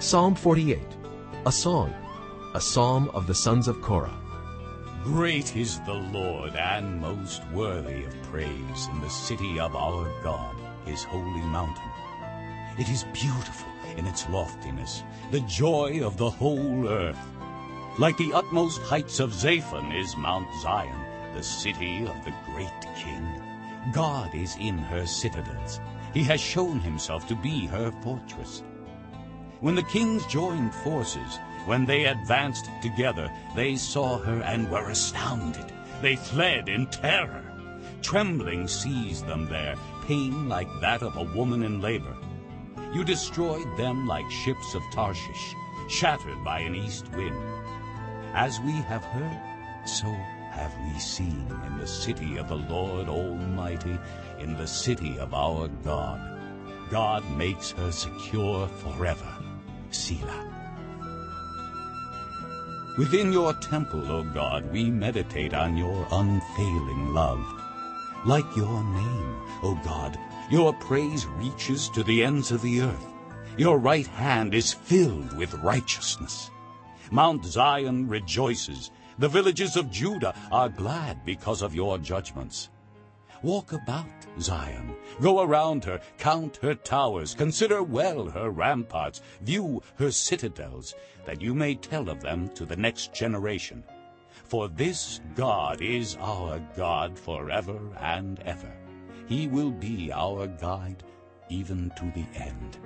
Psalm 48, a song, a psalm of the sons of Korah. Great is the Lord and most worthy of praise in the city of our God, his holy mountain. It is beautiful in its loftiness, the joy of the whole earth. Like the utmost heights of Zaphon is Mount Zion, the city of the great king. God is in her citadels. He has shown himself to be her fortress. When the kings joined forces, when they advanced together, they saw her and were astounded. They fled in terror. Trembling seized them there, pain like that of a woman in labor. You destroyed them like ships of Tarshish, shattered by an east wind. As we have heard, so have we seen in the city of the Lord Almighty, in the city of our God. God makes her secure forever. Selah. Within your temple, O God, we meditate on your unfailing love. Like your name, O God, your praise reaches to the ends of the earth. Your right hand is filled with righteousness. Mount Zion rejoices. The villages of Judah are glad because of your judgments. Walk about Zion. Go around her, count her towers, consider well her ramparts, view her citadels, that you may tell of them to the next generation. For this God is our God forever and ever. He will be our guide even to the end.